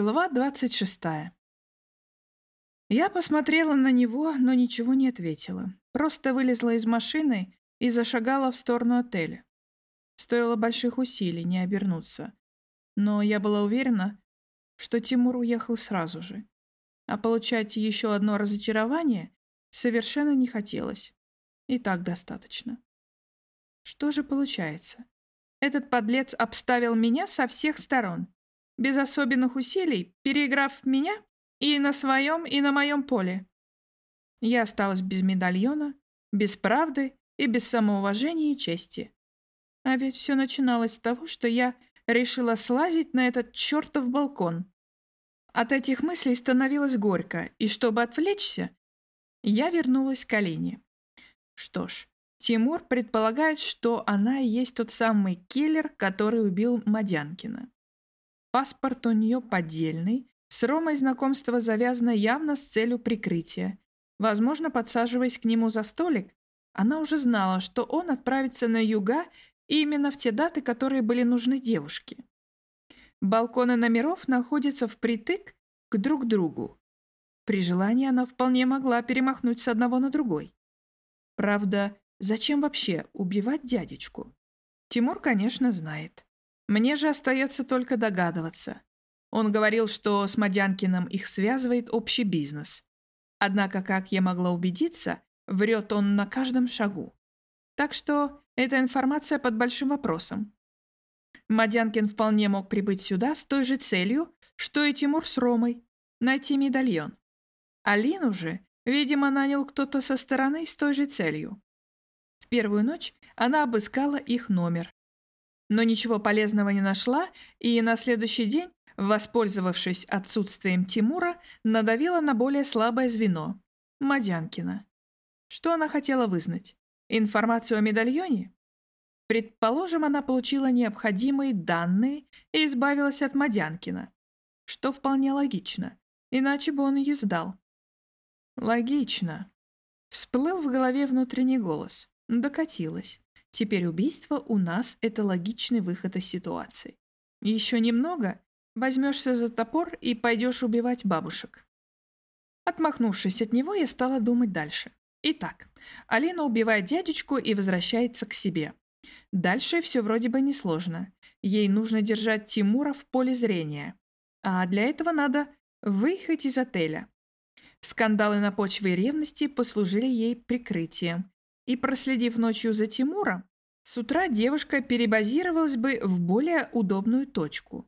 Глава 26. Я посмотрела на него, но ничего не ответила. Просто вылезла из машины и зашагала в сторону отеля. Стоило больших усилий не обернуться. Но я была уверена, что Тимур уехал сразу же. А получать еще одно разочарование совершенно не хотелось. И так достаточно. Что же получается? Этот подлец обставил меня со всех сторон без особенных усилий, переиграв меня и на своем, и на моем поле. Я осталась без медальона, без правды и без самоуважения и чести. А ведь все начиналось с того, что я решила слазить на этот чертов балкон. От этих мыслей становилось горько, и чтобы отвлечься, я вернулась к Алине. Что ж, Тимур предполагает, что она и есть тот самый киллер, который убил Мадянкина. Паспорт у нее поддельный. С Ромой знакомство завязано явно с целью прикрытия. Возможно, подсаживаясь к нему за столик, она уже знала, что он отправится на юга именно в те даты, которые были нужны девушке. Балконы номеров находятся впритык к друг другу. При желании она вполне могла перемахнуть с одного на другой. Правда, зачем вообще убивать дядечку? Тимур, конечно, знает. Мне же остается только догадываться. Он говорил, что с Мадянкиным их связывает общий бизнес. Однако, как я могла убедиться, врет он на каждом шагу. Так что эта информация под большим вопросом. Мадянкин вполне мог прибыть сюда с той же целью, что и Тимур с Ромой – найти медальон. Алину же, видимо, нанял кто-то со стороны с той же целью. В первую ночь она обыскала их номер, но ничего полезного не нашла и на следующий день, воспользовавшись отсутствием Тимура, надавила на более слабое звено – Мадянкина. Что она хотела вызнать? Информацию о медальоне? Предположим, она получила необходимые данные и избавилась от Мадянкина, что вполне логично, иначе бы он ее сдал. Логично. Всплыл в голове внутренний голос. Докатилась. Теперь убийство у нас — это логичный выход из ситуации. Еще немного, возьмешься за топор и пойдешь убивать бабушек. Отмахнувшись от него, я стала думать дальше. Итак, Алина убивает дядечку и возвращается к себе. Дальше все вроде бы несложно. Ей нужно держать Тимура в поле зрения. А для этого надо выехать из отеля. Скандалы на почве ревности послужили ей прикрытием, и проследив ночью за Тимуром, с утра девушка перебазировалась бы в более удобную точку.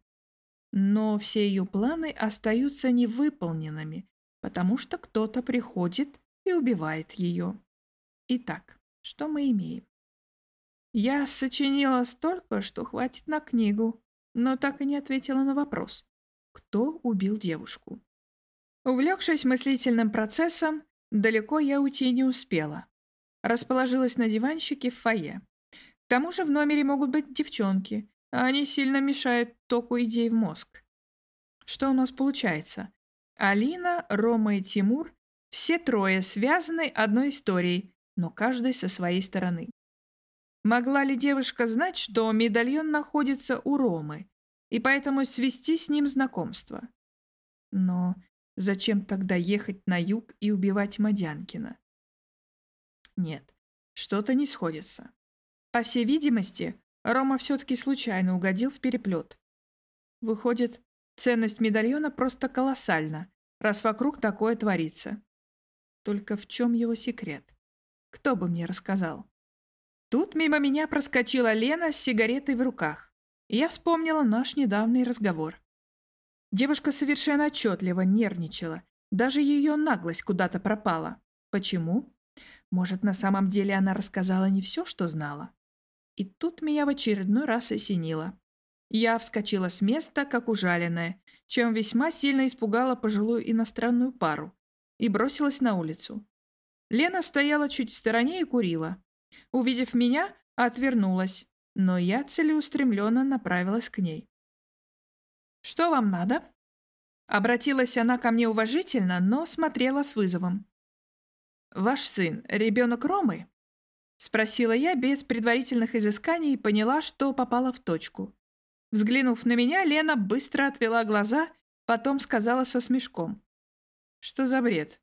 Но все ее планы остаются невыполненными, потому что кто-то приходит и убивает ее. Итак, что мы имеем? Я сочинила столько, что хватит на книгу, но так и не ответила на вопрос, кто убил девушку. Увлекшись мыслительным процессом, далеко я уйти не успела расположилась на диванчике в фойе. К тому же в номере могут быть девчонки, а они сильно мешают току идей в мозг. Что у нас получается? Алина, Рома и Тимур – все трое связаны одной историей, но каждый со своей стороны. Могла ли девушка знать, что медальон находится у Ромы, и поэтому свести с ним знакомство? Но зачем тогда ехать на юг и убивать Мадянкина? Нет, что-то не сходится. По всей видимости, Рома все-таки случайно угодил в переплет. Выходит, ценность медальона просто колоссальна, раз вокруг такое творится. Только в чем его секрет? Кто бы мне рассказал? Тут мимо меня проскочила Лена с сигаретой в руках, я вспомнила наш недавний разговор. Девушка совершенно отчетливо нервничала, даже ее наглость куда-то пропала. Почему? Может, на самом деле она рассказала не все, что знала? И тут меня в очередной раз осенило. Я вскочила с места, как ужаленная, чем весьма сильно испугала пожилую иностранную пару, и бросилась на улицу. Лена стояла чуть в стороне и курила. Увидев меня, отвернулась, но я целеустремленно направилась к ней. «Что вам надо?» Обратилась она ко мне уважительно, но смотрела с вызовом. «Ваш сын — ребенок Ромы?» Спросила я без предварительных изысканий и поняла, что попала в точку. Взглянув на меня, Лена быстро отвела глаза, Потом сказала со смешком. Что за бред?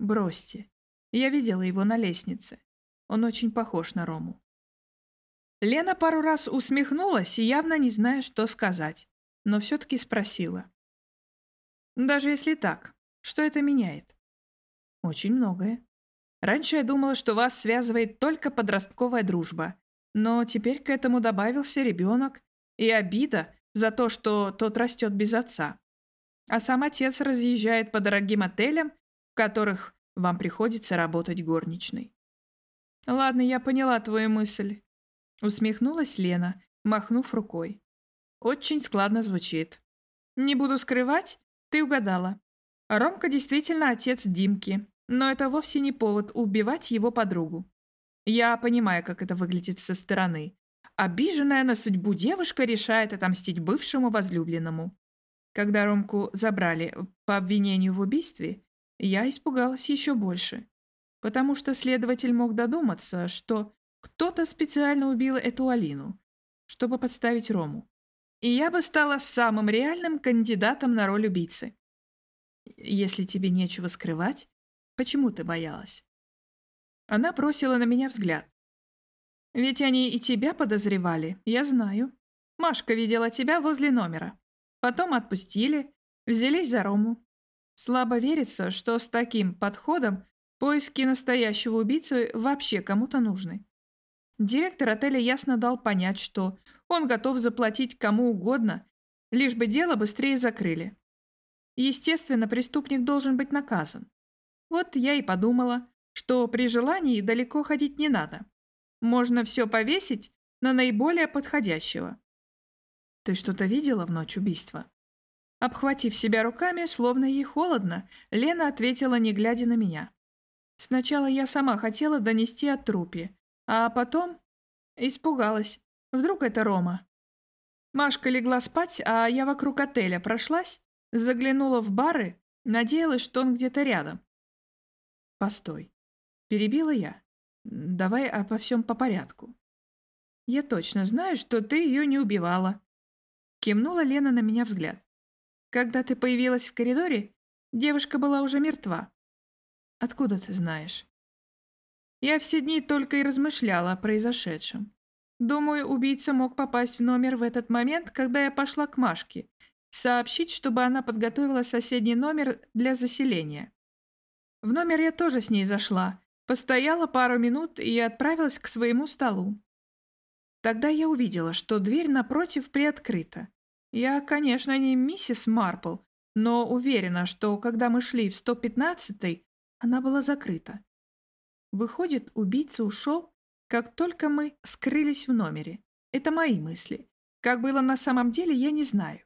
Бросьте. Я видела его на лестнице. Он очень похож на Рому. Лена пару раз усмехнулась, явно не зная, что сказать, но все-таки спросила. Даже если так, что это меняет? Очень многое. Раньше я думала, что вас связывает только подростковая дружба, но теперь к этому добавился ребенок и обида за то, что тот растет без отца. А сам отец разъезжает по дорогим отелям, в которых вам приходится работать горничной. «Ладно, я поняла твою мысль», — усмехнулась Лена, махнув рукой. «Очень складно звучит. Не буду скрывать, ты угадала. Ромка действительно отец Димки, но это вовсе не повод убивать его подругу. Я понимаю, как это выглядит со стороны. Обиженная на судьбу девушка решает отомстить бывшему возлюбленному. Когда Ромку забрали по обвинению в убийстве, я испугалась еще больше, потому что следователь мог додуматься, что кто-то специально убил эту Алину, чтобы подставить Рому. И я бы стала самым реальным кандидатом на роль убийцы. Если тебе нечего скрывать, почему ты боялась? Она бросила на меня взгляд. Ведь они и тебя подозревали, я знаю. Машка видела тебя возле номера. Потом отпустили, взялись за Рому. Слабо верится, что с таким подходом поиски настоящего убийцы вообще кому-то нужны. Директор отеля ясно дал понять, что он готов заплатить кому угодно, лишь бы дело быстрее закрыли. Естественно, преступник должен быть наказан. Вот я и подумала, что при желании далеко ходить не надо. Можно все повесить на наиболее подходящего. Ты что-то видела в ночь убийства? Обхватив себя руками, словно ей холодно, Лена ответила, не глядя на меня. Сначала я сама хотела донести о трупе, а потом испугалась. Вдруг это Рома. Машка легла спать, а я вокруг отеля прошлась Заглянула в бары, надеялась, что он где-то рядом. Постой. Перебила я. Давай обо всем по порядку. Я точно знаю, что ты ее не убивала. Кивнула Лена на меня взгляд. Когда ты появилась в коридоре, девушка была уже мертва. Откуда ты знаешь? Я все дни только и размышляла о произошедшем. Думаю, убийца мог попасть в номер в этот момент, когда я пошла к Машке Сообщить, чтобы она подготовила соседний номер для заселения. В номер я тоже с ней зашла. Постояла пару минут и отправилась к своему столу. Тогда я увидела, что дверь напротив приоткрыта. Я, конечно, не миссис Марпл, но уверена, что когда мы шли в 115-й, она была закрыта. Выходит, убийца ушел, как только мы скрылись в номере. Это мои мысли. Как было на самом деле, я не знаю.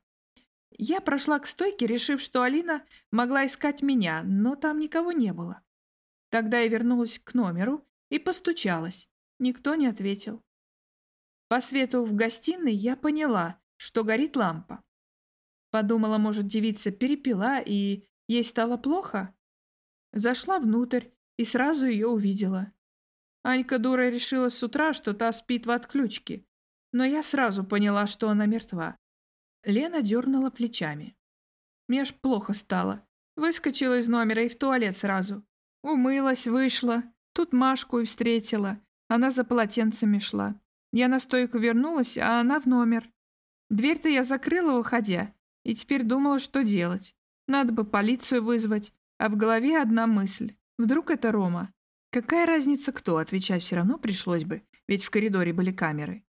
Я прошла к стойке, решив, что Алина могла искать меня, но там никого не было. Тогда я вернулась к номеру и постучалась. Никто не ответил. По свету в гостиной я поняла, что горит лампа. Подумала, может, девица перепила и ей стало плохо? Зашла внутрь и сразу ее увидела. Анька дура решила с утра, что та спит в отключке, но я сразу поняла, что она мертва. Лена дернула плечами. Мне аж плохо стало. Выскочила из номера и в туалет сразу. Умылась, вышла. Тут Машку и встретила. Она за полотенцами шла. Я на стойку вернулась, а она в номер. Дверь-то я закрыла, выходя, и теперь думала, что делать. Надо бы полицию вызвать, а в голове одна мысль. Вдруг это Рома? Какая разница кто, отвечать все равно пришлось бы, ведь в коридоре были камеры.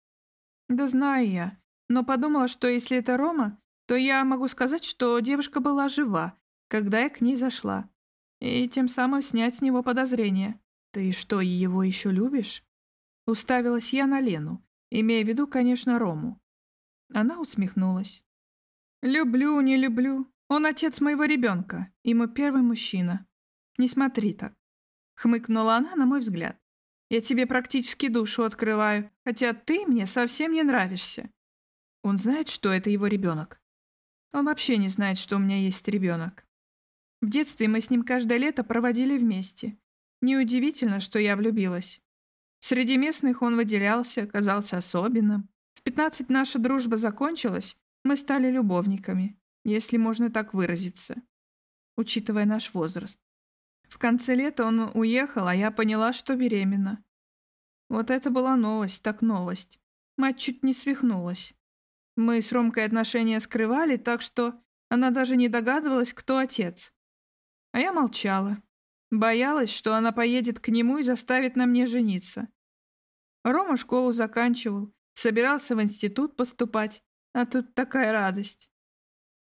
Да знаю я но подумала, что если это Рома, то я могу сказать, что девушка была жива, когда я к ней зашла, и тем самым снять с него подозрения. «Ты что, его еще любишь?» Уставилась я на Лену, имея в виду, конечно, Рому. Она усмехнулась. «Люблю, не люблю. Он отец моего ребенка, и мой первый мужчина. Не смотри так». Хмыкнула она на мой взгляд. «Я тебе практически душу открываю, хотя ты мне совсем не нравишься. Он знает, что это его ребенок? Он вообще не знает, что у меня есть ребенок. В детстве мы с ним каждое лето проводили вместе. Неудивительно, что я влюбилась. Среди местных он выделялся, казался особенным. В 15 наша дружба закончилась, мы стали любовниками. если можно так выразиться, учитывая наш возраст. В конце лета он уехал, а я поняла, что беременна. Вот это была новость, так новость. Мать чуть не свихнулась. Мы с Ромкой отношения скрывали, так что она даже не догадывалась, кто отец. А я молчала. Боялась, что она поедет к нему и заставит на мне жениться. Рома школу заканчивал, собирался в институт поступать, а тут такая радость.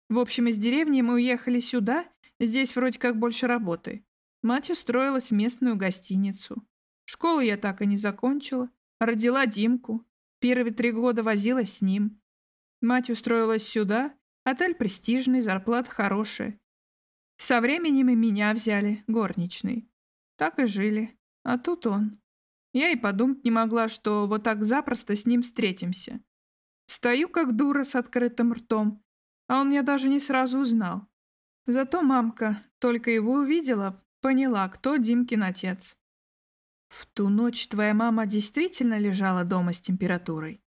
В общем, из деревни мы уехали сюда, здесь вроде как больше работы. Мать устроилась в местную гостиницу. Школу я так и не закончила. Родила Димку. Первые три года возилась с ним. Мать устроилась сюда. Отель престижный, зарплата хорошая. Со временем и меня взяли, горничной. Так и жили. А тут он. Я и подумать не могла, что вот так запросто с ним встретимся. Стою как дура с открытым ртом, а он меня даже не сразу узнал. Зато мамка, только его увидела, поняла, кто Димкин отец. «В ту ночь твоя мама действительно лежала дома с температурой?»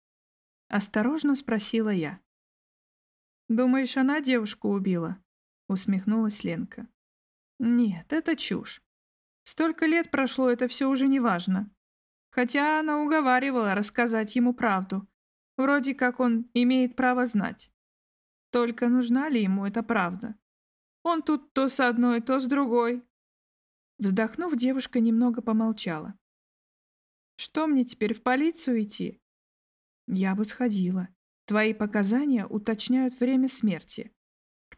Осторожно спросила я. «Думаешь, она девушку убила?» усмехнулась Ленка. Нет, это чушь. Столько лет прошло, это все уже не важно. Хотя она уговаривала рассказать ему правду. Вроде как он имеет право знать. Только нужна ли ему эта правда? Он тут то с одной, то с другой. Вздохнув, девушка немного помолчала. Что мне теперь в полицию идти? Я бы сходила. Твои показания уточняют время смерти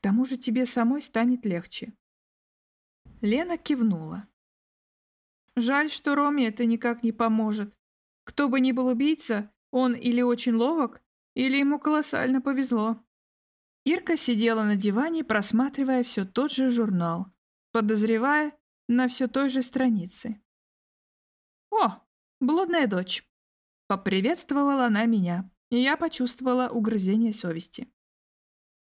тому же тебе самой станет легче». Лена кивнула. «Жаль, что Роме это никак не поможет. Кто бы ни был убийца, он или очень ловок, или ему колоссально повезло». Ирка сидела на диване, просматривая все тот же журнал, подозревая на все той же странице. «О, блудная дочь!» Поприветствовала она меня, и я почувствовала угрызение совести.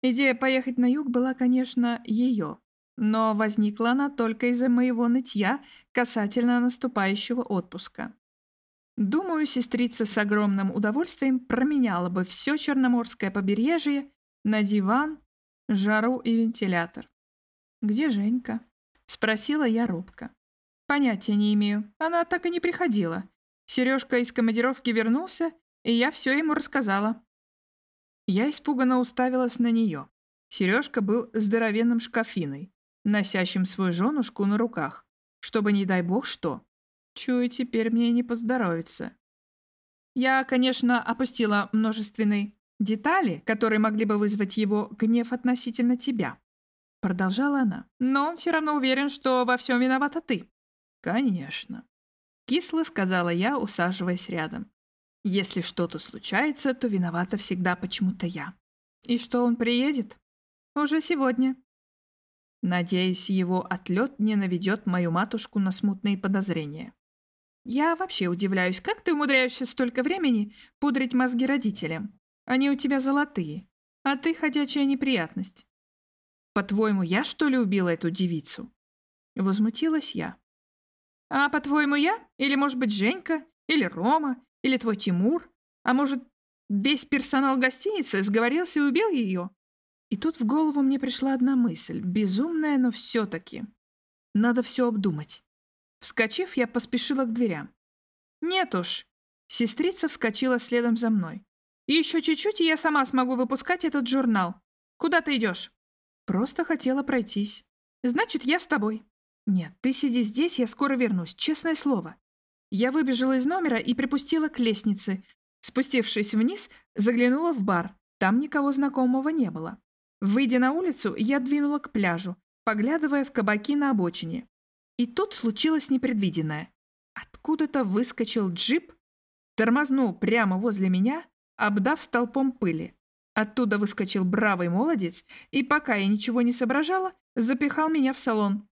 Идея поехать на юг была, конечно, ее, но возникла она только из-за моего нытья касательно наступающего отпуска. Думаю, сестрица с огромным удовольствием променяла бы все Черноморское побережье на диван, жару и вентилятор. «Где Женька?» — спросила я робко. «Понятия не имею. Она так и не приходила. Сережка из командировки вернулся, и я все ему рассказала. Я испуганно уставилась на нее. Сережка был здоровенным шкафиной, носящим свою женушку на руках, чтобы, не дай бог, что. Чую, теперь мне не поздоровится. Я, конечно, опустила множественные детали, которые могли бы вызвать его гнев относительно тебя. Продолжала она. Но он все равно уверен, что во всем виновата ты. Конечно. Кисло сказала я, усаживаясь рядом. Если что-то случается, то виновата всегда почему-то я. И что он приедет? Уже сегодня. Надеюсь, его отлет не наведет мою матушку на смутные подозрения. Я вообще удивляюсь, как ты умудряешься столько времени пудрить мозги родителям? Они у тебя золотые, а ты ходячая неприятность. По-твоему, я что ли убила эту девицу? Возмутилась я. А по-твоему, я? Или, может быть, Женька? Или Рома? Или твой Тимур? А может, весь персонал гостиницы сговорился и убил ее? И тут в голову мне пришла одна мысль, безумная, но все-таки. Надо все обдумать. Вскочив, я поспешила к дверям. Нет уж. Сестрица вскочила следом за мной. Еще чуть-чуть, и я сама смогу выпускать этот журнал. Куда ты идешь? Просто хотела пройтись. Значит, я с тобой. Нет, ты сиди здесь, я скоро вернусь, честное слово. Я выбежала из номера и припустила к лестнице. Спустившись вниз, заглянула в бар. Там никого знакомого не было. Выйдя на улицу, я двинула к пляжу, поглядывая в кабаки на обочине. И тут случилось непредвиденное. Откуда-то выскочил джип, тормознул прямо возле меня, обдав столпом пыли. Оттуда выскочил бравый молодец, и пока я ничего не соображала, запихал меня в салон.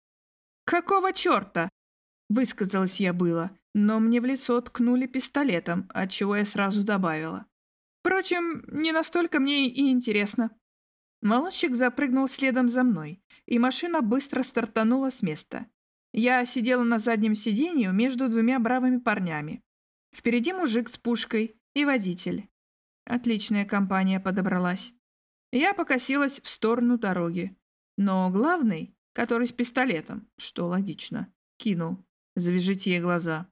«Какого черта?» — высказалась я было, но мне в лицо ткнули пистолетом, от чего я сразу добавила. Впрочем, не настолько мне и интересно. Молодчик запрыгнул следом за мной, и машина быстро стартанула с места. Я сидела на заднем сиденье между двумя бравыми парнями. Впереди мужик с пушкой и водитель. Отличная компания подобралась. Я покосилась в сторону дороги. Но главный, который с пистолетом, что логично, кинул. Завяжите ей глаза.